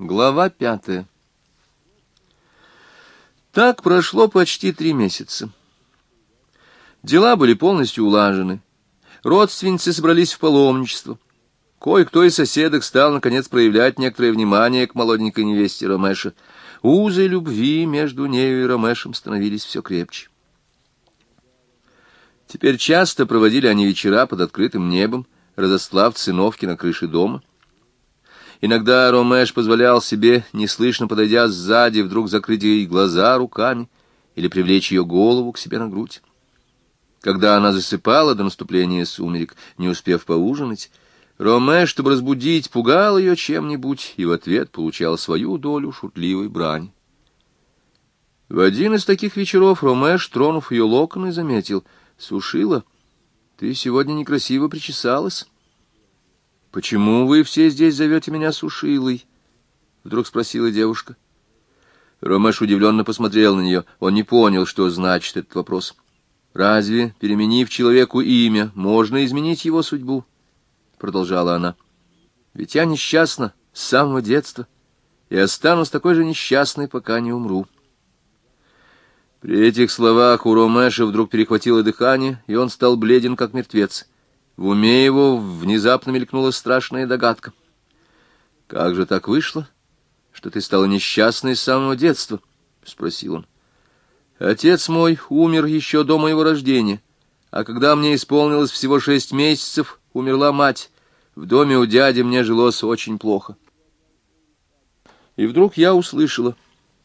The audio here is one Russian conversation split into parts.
Глава пятая Так прошло почти три месяца. Дела были полностью улажены. Родственницы собрались в паломничество. Кое-кто из соседок стал, наконец, проявлять некоторое внимание к молоденькой невесте Ромеша. Узы любви между нею и Ромешем становились все крепче. Теперь часто проводили они вечера под открытым небом, разослав циновки на крыше дома — Иногда Ромеш позволял себе, неслышно подойдя сзади, вдруг закрыть ей глаза руками или привлечь ее голову к себе на грудь. Когда она засыпала до наступления сумерек, не успев поужинать, Ромеш, чтобы разбудить, пугал ее чем-нибудь и в ответ получал свою долю шутливой брани. В один из таких вечеров Ромеш, тронув ее локоны, заметил, «Сушила, ты сегодня некрасиво причесалась». «Почему вы все здесь зовете меня Сушилой?» — вдруг спросила девушка. Ромаш удивленно посмотрел на нее. Он не понял, что значит этот вопрос. «Разве, переменив человеку имя, можно изменить его судьбу?» — продолжала она. «Ведь я несчастна с самого детства и останусь такой же несчастной, пока не умру». При этих словах у Ромеша вдруг перехватило дыхание, и он стал бледен, как мертвец. В уме его внезапно мелькнула страшная догадка. «Как же так вышло, что ты стала несчастной с самого детства?» — спросил он. «Отец мой умер еще до моего рождения, а когда мне исполнилось всего шесть месяцев, умерла мать. В доме у дяди мне жилось очень плохо. И вдруг я услышала,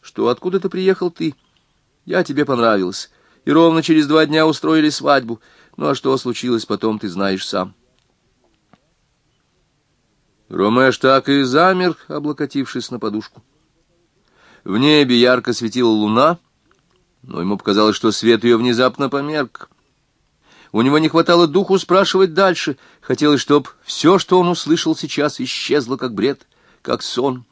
что откуда ты приехал ты. Я тебе понравилась, и ровно через два дня устроили свадьбу — ну а что случилось потом, ты знаешь сам. Ромеш так и замер, облокотившись на подушку. В небе ярко светила луна, но ему показалось, что свет ее внезапно померк. У него не хватало духу спрашивать дальше. Хотелось, чтоб все, что он услышал сейчас, исчезло как бред, как сон.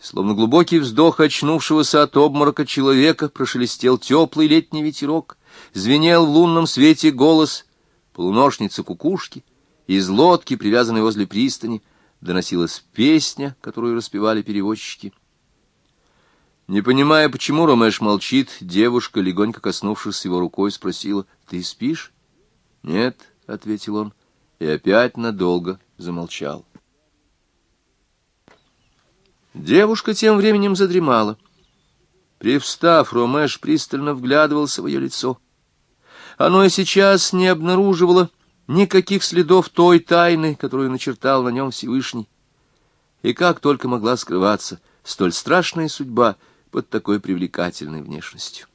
Словно глубокий вздох очнувшегося от обморока человека прошелестел теплый летний ветерок — звенел в лунном свете голос полуношницы кукушки, из лодки, привязанной возле пристани, доносилась песня, которую распевали перевозчики. Не понимая, почему Ромеш молчит, девушка, легонько коснувшись его рукой, спросила, «Ты спишь?» «Нет», — ответил он, и опять надолго замолчал. Девушка тем временем задремала. Привстав, Ромеш пристально вглядывался в ее лицо. Оно и сейчас не обнаруживало никаких следов той тайны, которую начертал на нем Всевышний. И как только могла скрываться столь страшная судьба под такой привлекательной внешностью.